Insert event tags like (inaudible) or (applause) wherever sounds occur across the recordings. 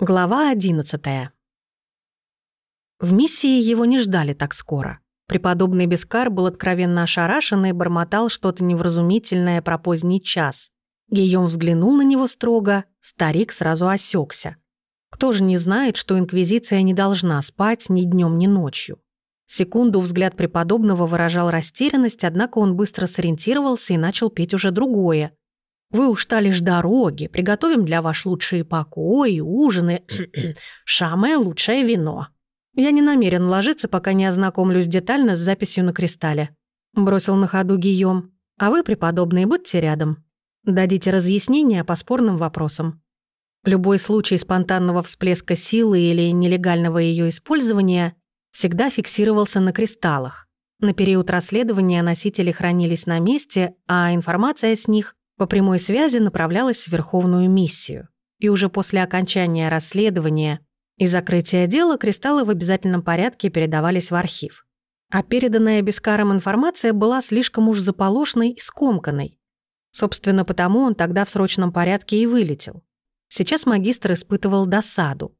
Глава одиннадцатая. В миссии его не ждали так скоро. Преподобный Бескар был откровенно ошарашен и бормотал что-то невразумительное про поздний час. Гийом взглянул на него строго, старик сразу осекся. Кто же не знает, что Инквизиция не должна спать ни днем, ни ночью? Секунду взгляд преподобного выражал растерянность, однако он быстро сориентировался и начал петь уже другое — вы устали ж дороги, приготовим для вас лучшие покои, ужины, (clears throat) самое лучшее вино. Я не намерен ложиться, пока не ознакомлюсь детально с записью на кристалле. Бросил на ходу Гийом. А вы, преподобные, будьте рядом. Дадите разъяснения по спорным вопросам. Любой случай спонтанного всплеска силы или нелегального ее использования всегда фиксировался на кристаллах. На период расследования носители хранились на месте, а информация с них по прямой связи направлялась в Верховную миссию. И уже после окончания расследования и закрытия дела кристаллы в обязательном порядке передавались в архив. А переданная Бескаром информация была слишком уж заполошной и скомканной. Собственно, потому он тогда в срочном порядке и вылетел. Сейчас магистр испытывал досаду.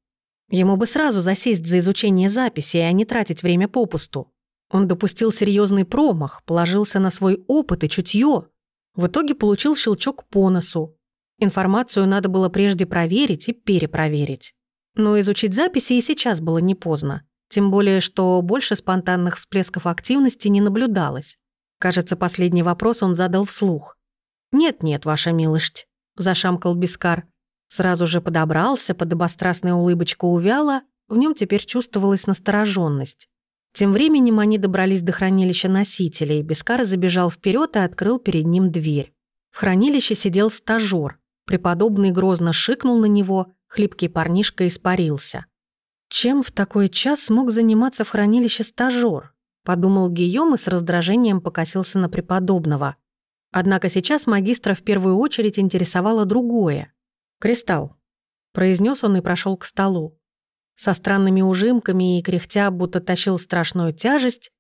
Ему бы сразу засесть за изучение записи, а не тратить время попусту. Он допустил серьезный промах, положился на свой опыт и чутье, в итоге получил щелчок по носу. Информацию надо было прежде проверить и перепроверить. Но изучить записи и сейчас было не поздно. Тем более, что больше спонтанных всплесков активности не наблюдалось. Кажется, последний вопрос он задал вслух. «Нет-нет, ваша милость», — зашамкал Бискар. Сразу же подобрался, подобострастная улыбочка увяла, в нем теперь чувствовалась настороженность. Тем временем они добрались до хранилища носителей. Бескар забежал вперед и открыл перед ним дверь. В хранилище сидел стажёр. Преподобный грозно шикнул на него, хлипкий парнишка испарился. «Чем в такой час смог заниматься в хранилище стажёр?» – подумал Гийом и с раздражением покосился на преподобного. Однако сейчас магистра в первую очередь интересовало другое. «Кристалл», – произнес он и прошел к столу. Со странными ужимками и кряхтя, будто тащил страшную тяжесть,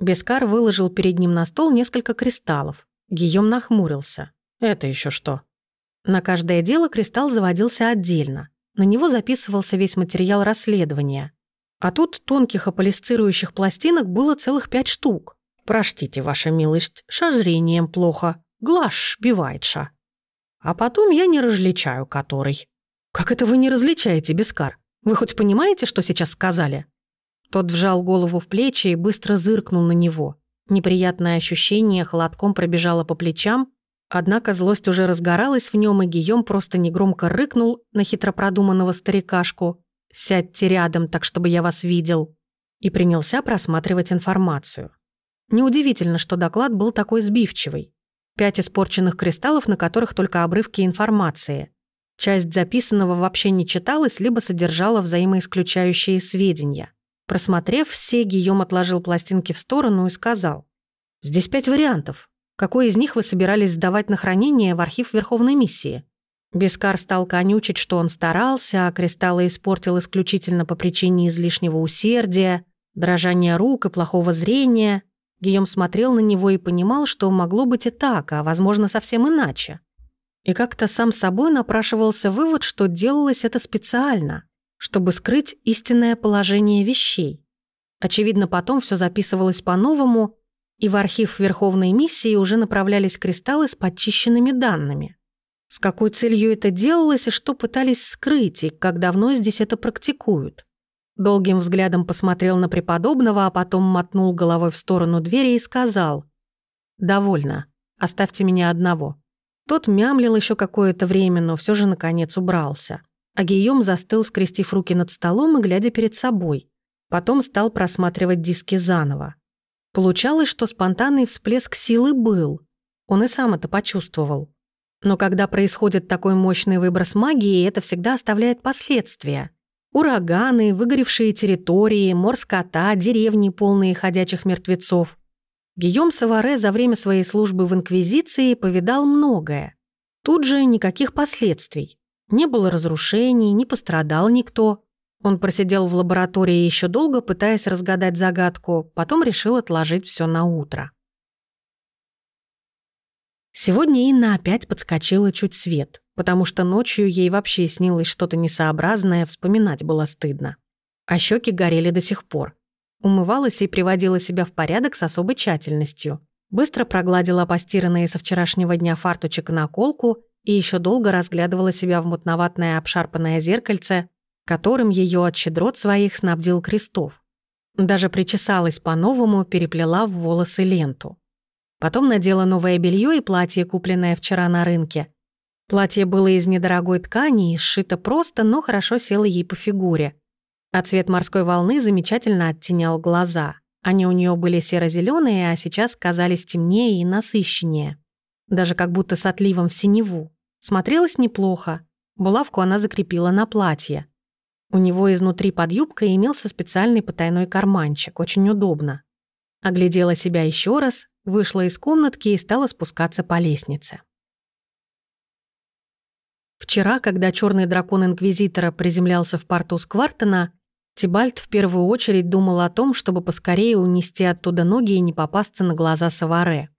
Бескар выложил перед ним на стол несколько кристаллов. Гийом нахмурился. «Это еще что?» На каждое дело кристалл заводился отдельно. На него записывался весь материал расследования. А тут тонких аполисцирующих пластинок было целых пять штук. «Простите, ваша милость, шазрением плохо. Глаз ша. А потом я не различаю который». «Как это вы не различаете, Бескар? Вы хоть понимаете, что сейчас сказали?» Тот вжал голову в плечи и быстро зыркнул на него. Неприятное ощущение холодком пробежало по плечам, однако злость уже разгоралась в нем, и Гийом просто негромко рыкнул на хитропродуманного старикашку «Сядьте рядом, так чтобы я вас видел», и принялся просматривать информацию. Неудивительно, что доклад был такой сбивчивый. Пять испорченных кристаллов, на которых только обрывки информации. Часть записанного вообще не читалась, либо содержала взаимоисключающие сведения. Просмотрев все, Гийом отложил пластинки в сторону и сказал. «Здесь пять вариантов. Какой из них вы собирались сдавать на хранение в архив Верховной миссии?» Бескар стал конючить, что он старался, а кристаллы испортил исключительно по причине излишнего усердия, дрожания рук и плохого зрения. Гийом смотрел на него и понимал, что могло быть и так, а, возможно, совсем иначе. И как-то сам собой напрашивался вывод, что делалось это специально, чтобы скрыть истинное положение вещей. Очевидно, потом все записывалось по-новому, и в архив Верховной миссии уже направлялись кристаллы с подчищенными данными. С какой целью это делалось и что пытались скрыть, и как давно здесь это практикуют. Долгим взглядом посмотрел на преподобного, а потом мотнул головой в сторону двери и сказал «Довольно, оставьте меня одного». Тот мямлил еще какое-то время, но все же наконец убрался. А Гийом застыл, скрестив руки над столом и глядя перед собой. Потом стал просматривать диски заново. Получалось, что спонтанный всплеск силы был. Он и сам это почувствовал. Но когда происходит такой мощный выброс магии, это всегда оставляет последствия. Ураганы, выгоревшие территории, мор скота, деревни, полные ходячих мертвецов. Гийом Саваре за время своей службы в Инквизиции повидал многое. Тут же никаких последствий. Не было разрушений, не пострадал никто. Он просидел в лаборатории еще долго, пытаясь разгадать загадку, потом решил отложить все на утро. Сегодня Инна опять подскочила чуть свет, потому что ночью ей вообще снилось что-то несообразное, вспоминать было стыдно. А щеки горели до сих пор. Умывалась и приводила себя в порядок с особой тщательностью. Быстро прогладила постиранные со вчерашнего дня фарточек и наколку и еще долго разглядывала себя в мутноватное обшарпанное зеркальце, которым ее от щедрот своих снабдил Крестов. Даже причесалась по-новому, переплела в волосы ленту. Потом надела новое белье и платье, купленное вчера на рынке. Платье было из недорогой ткани и сшито просто, но хорошо село ей по фигуре. А цвет морской волны замечательно оттенял глаза. Они у нее были серо зеленые а сейчас казались темнее и насыщеннее. Даже как будто с отливом в синеву. Смотрелось неплохо. Булавку она закрепила на платье. У него изнутри под юбкой имелся специальный потайной карманчик, очень удобно. Оглядела себя еще раз, вышла из комнатки и стала спускаться по лестнице. Вчера, когда черный дракон Инквизитора приземлялся в порту Сквартена, Тибальт в первую очередь думал о том, чтобы поскорее унести оттуда ноги и не попасться на глаза Саваре.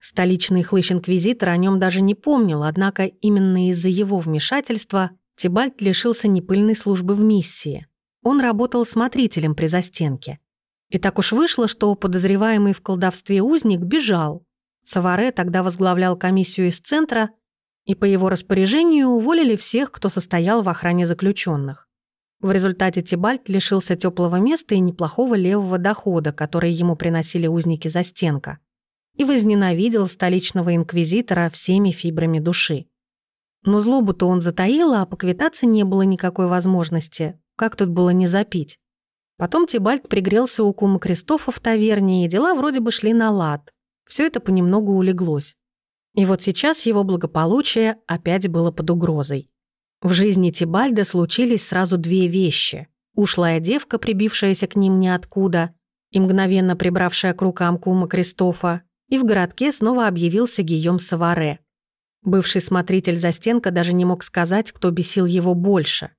Столичный хлыщ-инквизитор о нем даже не помнил, однако именно из-за его вмешательства Тибальт лишился непыльной службы в миссии. Он работал смотрителем при застенке. И так уж вышло, что подозреваемый в колдовстве узник бежал. Саваре тогда возглавлял комиссию из центра, и по его распоряжению уволили всех, кто состоял в охране заключенных. В результате Тибальт лишился теплого места и неплохого левого дохода, который ему приносили узники застенка, и возненавидел столичного инквизитора всеми фибрами души. Но злобу-то он затаил, а поквитаться не было никакой возможности. Как тут было не запить? Потом Тибальт пригрелся у кума Кристофа в таверне, и дела вроде бы шли на лад. Все это понемногу улеглось. И вот сейчас его благополучие опять было под угрозой. В жизни Тибальда случились сразу две вещи. Ушлая девка, прибившаяся к ним ниоткуда, и мгновенно прибравшая к рукам кума Кристофа, и в городке снова объявился Гийом Саваре. Бывший смотритель за стенка даже не мог сказать, кто бесил его больше.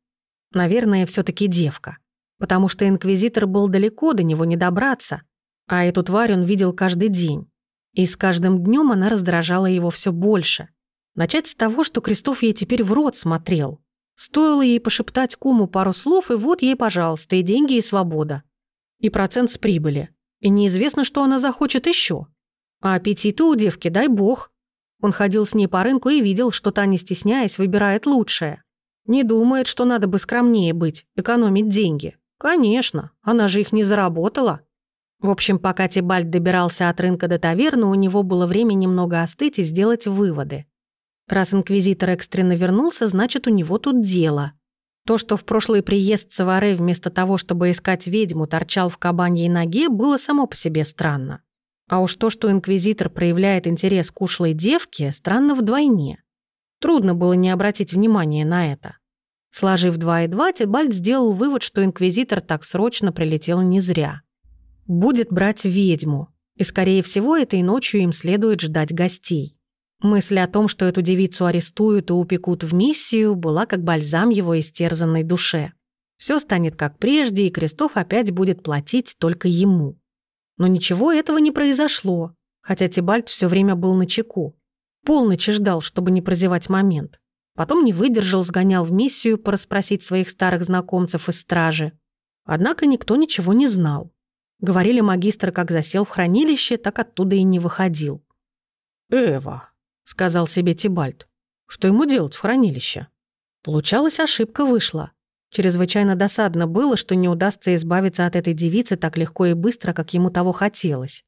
Наверное, все таки девка потому что инквизитор был далеко, до него не добраться, а эту тварь он видел каждый день. И с каждым днем она раздражала его все больше. Начать с того, что Крестов ей теперь в рот смотрел. Стоило ей пошептать куму пару слов, и вот ей, пожалуйста, и деньги, и свобода. И процент с прибыли. И неизвестно, что она захочет еще. А аппетиты у девки, дай бог. Он ходил с ней по рынку и видел, что та, не стесняясь, выбирает лучшее. Не думает, что надо бы скромнее быть, экономить деньги. Конечно, она же их не заработала. В общем, пока Тибальд добирался от рынка до таверны, у него было время немного остыть и сделать выводы. Раз инквизитор экстренно вернулся, значит, у него тут дело. То, что в прошлый приезд Саваре вместо того, чтобы искать ведьму, торчал в кабаньей ноге, было само по себе странно. А уж то, что инквизитор проявляет интерес к ушлой девке, странно вдвойне. Трудно было не обратить внимания на это. Сложив два и два, Тибальд сделал вывод, что инквизитор так срочно прилетел не зря. Будет брать ведьму, и, скорее всего, этой ночью им следует ждать гостей. Мысль о том, что эту девицу арестуют и упекут в миссию, была как бальзам его истерзанной душе. Все станет как прежде, и Крестов опять будет платить только ему. Но ничего этого не произошло, хотя Тибальд все время был на чеку. Полночи ждал, чтобы не прозевать момент. Потом не выдержал, сгонял в миссию порасспросить своих старых знакомцев из стражи. Однако никто ничего не знал. Говорили, магистр как засел в хранилище, так оттуда и не выходил. «Эва», — сказал себе Тибальд, — «что ему делать в хранилище?» Получалось, ошибка вышла. Чрезвычайно досадно было, что не удастся избавиться от этой девицы так легко и быстро, как ему того хотелось.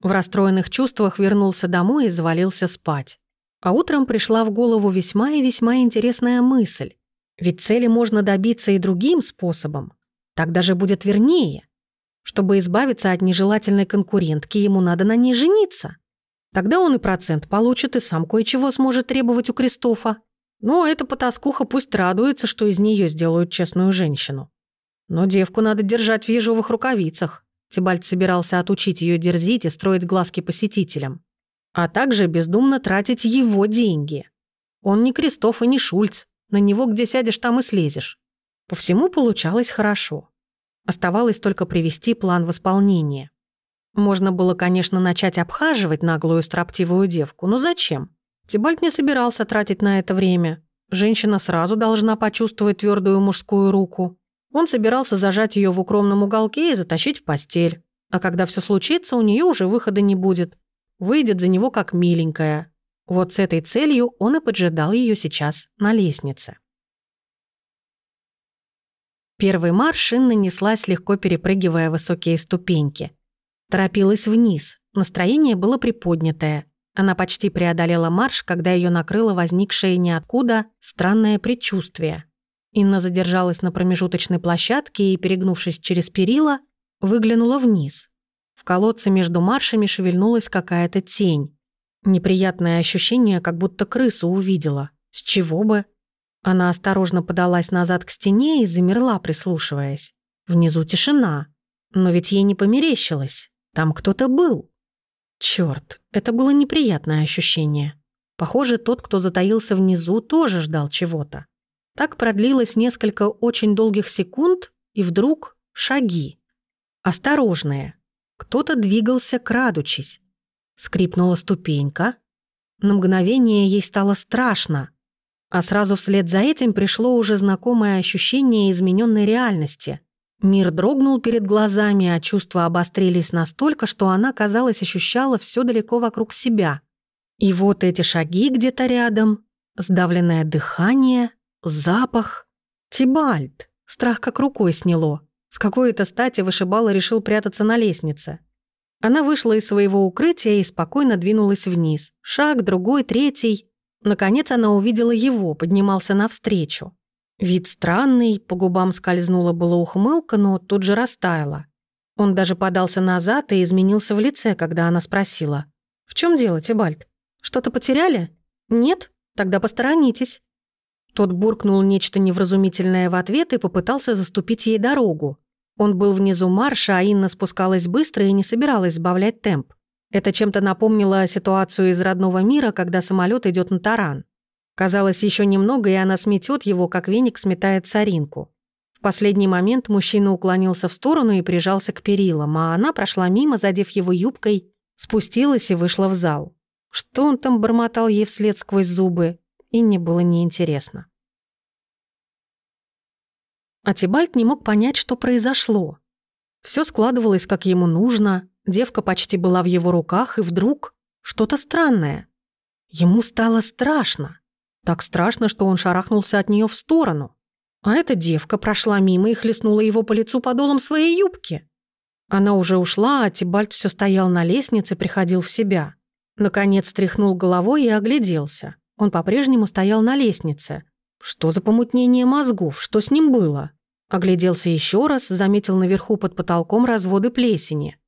В расстроенных чувствах вернулся домой и завалился спать. А утром пришла в голову весьма и весьма интересная мысль. Ведь цели можно добиться и другим способом. Так даже будет вернее. Чтобы избавиться от нежелательной конкурентки, ему надо на ней жениться. Тогда он и процент получит, и сам кое-чего сможет требовать у Кристофа. Но эта потаскуха пусть радуется, что из нее сделают честную женщину. Но девку надо держать в ежовых рукавицах. Тибальд собирался отучить ее дерзить и строить глазки посетителям а также бездумно тратить его деньги. Он не Крестов и не Шульц, на него где сядешь, там и слезешь. По всему получалось хорошо. Оставалось только привести план в исполнение. Можно было, конечно, начать обхаживать наглую строптивую девку, но зачем? Тибальт не собирался тратить на это время. Женщина сразу должна почувствовать твердую мужскую руку. Он собирался зажать ее в укромном уголке и затащить в постель. А когда все случится, у нее уже выхода не будет. Выйдет за него как миленькая. Вот с этой целью он и поджидал ее сейчас на лестнице. Первый марш Инна неслась, легко перепрыгивая высокие ступеньки. Торопилась вниз, настроение было приподнятое. Она почти преодолела марш, когда ее накрыло возникшее ниоткуда странное предчувствие. Инна задержалась на промежуточной площадке и, перегнувшись через перила, выглянула вниз. В колодце между маршами шевельнулась какая-то тень. Неприятное ощущение, как будто крысу увидела. С чего бы? Она осторожно подалась назад к стене и замерла, прислушиваясь. Внизу тишина. Но ведь ей не померещилось. Там кто-то был. Черт, это было неприятное ощущение. Похоже, тот, кто затаился внизу, тоже ждал чего-то. Так продлилось несколько очень долгих секунд, и вдруг шаги. Осторожные. Кто-то двигался, крадучись. Скрипнула ступенька. На мгновение ей стало страшно. А сразу вслед за этим пришло уже знакомое ощущение измененной реальности. Мир дрогнул перед глазами, а чувства обострились настолько, что она, казалось, ощущала все далеко вокруг себя. И вот эти шаги где-то рядом, сдавленное дыхание, запах. Тибальт. Страх как рукой сняло. С какой-то стати вышибала решил прятаться на лестнице. Она вышла из своего укрытия и спокойно двинулась вниз. Шаг, другой, третий. Наконец она увидела его, поднимался навстречу. Вид странный, по губам скользнула была ухмылка, но тут же растаяла. Он даже подался назад и изменился в лице, когда она спросила. «В чем дело, Тибальт? Что-то потеряли? Нет? Тогда посторонитесь». Тот буркнул нечто невразумительное в ответ и попытался заступить ей дорогу. Он был внизу марша, а Инна спускалась быстро и не собиралась сбавлять темп. Это чем-то напомнило ситуацию из родного мира, когда самолет идет на таран. Казалось, еще немного, и она сметет его, как веник сметает соринку. В последний момент мужчина уклонился в сторону и прижался к перилам, а она прошла мимо, задев его юбкой, спустилась и вышла в зал. Что он там бормотал ей вслед сквозь зубы, и не было неинтересно. Атибальд не мог понять, что произошло. Все складывалось, как ему нужно, девка почти была в его руках, и вдруг что-то странное. Ему стало страшно. Так страшно, что он шарахнулся от нее в сторону. А эта девка прошла мимо и хлестнула его по лицу подолом своей юбки. Она уже ушла, а Тибальт все стоял на лестнице, приходил в себя. Наконец тряхнул головой и огляделся. Он по-прежнему стоял на лестнице. Что за помутнение мозгов? Что с ним было? Огляделся еще раз, заметил наверху под потолком разводы плесени.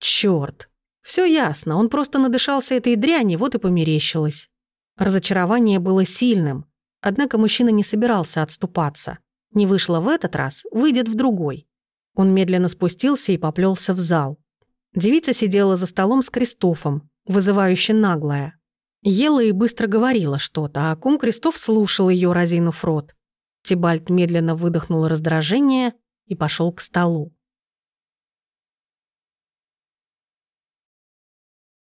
Черт! Все ясно, он просто надышался этой дряни, вот и померещилось. Разочарование было сильным, однако мужчина не собирался отступаться. Не вышло в этот раз, выйдет в другой. Он медленно спустился и поплелся в зал. Девица сидела за столом с Кристофом, вызывающе наглая. Ела и быстро говорила что-то, а кум Кристоф слушал ее, разинув рот. Тибальт медленно выдохнул раздражение и пошел к столу.